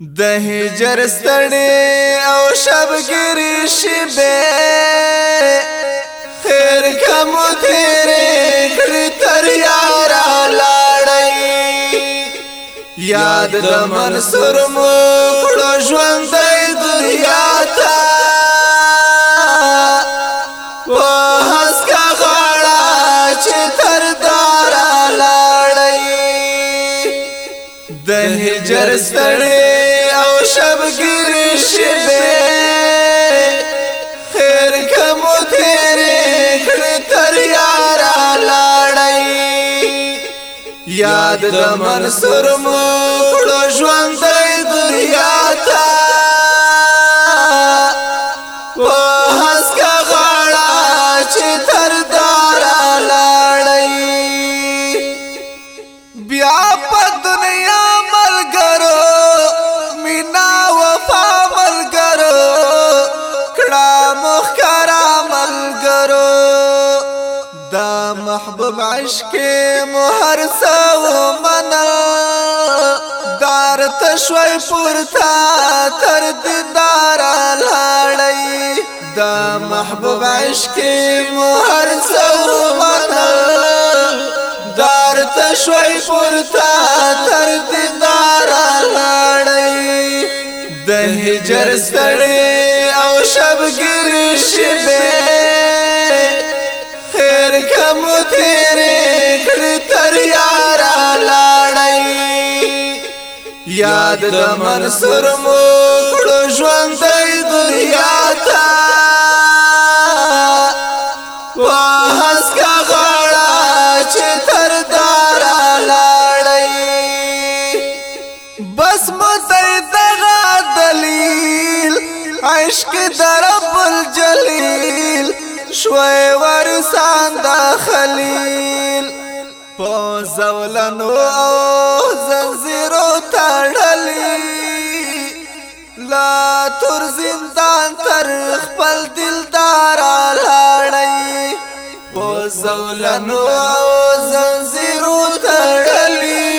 د هجر ستړي او شب ګری شبه خیر کوم تیرې کړی تر یار لاړی یاد د منصور مو کړو ژوند د دنیا ته وهس کا غړا چې تر دار لاړی د هجر ستړي شبگیر شبه خیر کمو تیرے کڑی تر یارا لڑائی یاد دمن سرمو کڑو جواندر محبوب عشق مهر سو من دار تشوي پورتا تر دیدار لاړی دا محبوب عشق مهر سو من دار تشوي پورتا تر دیدار لاړی د هجر سره کم تیرې کړ تر یار لاړې یاد د منصور مو کړو ژوند دنیا تا واس کا غړا چې تر دار لاړې بس مو ته دغه دلیل عشق درب الجلیل شوي خلیل په زولنو او زنجیرو تړلی لا تر زندان تر خپل دلدار لاړی په زولنو او زنجیرو تړلی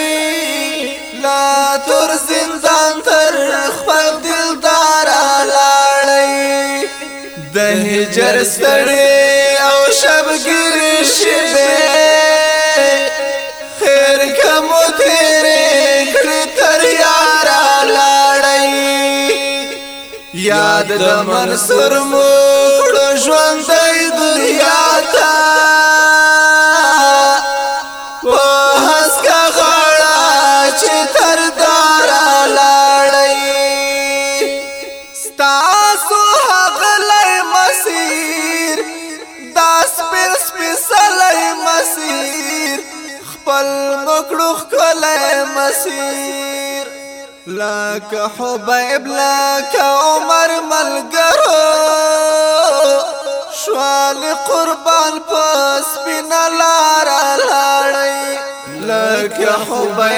لا تر زندان تر خپل دلدار لاړی د هجر سره او شبګي یاد د منصور مو کړه ژوند دنیا ته په هسکا غړا چې تر دار لاړې ستاسو هغه لای مسیر داس پر سپیسلای مسیر خپل مکړو خلای مسیر لکه حبیب لکه عمر ملګرو شوال قربان پس بنا لار لاړی لکه حبیب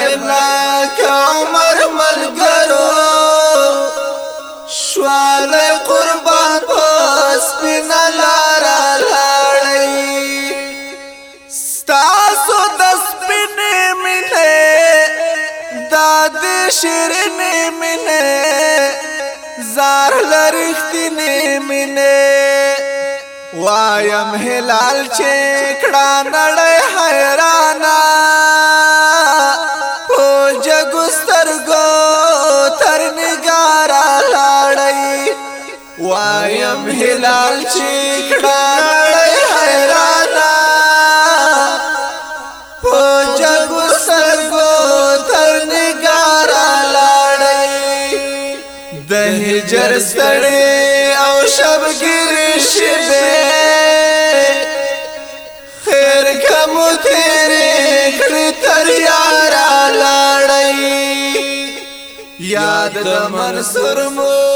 شیرینې مینې زار لرختینې مینې وایم هلال چې کړه نړۍ حیرانا او جګسترګو تر نګارا لاړې وایم هلال چې کړه جر ستړي او شب ګر شبه خیر کم تیرې کړ تر یارا لاړې یاد د منصور مو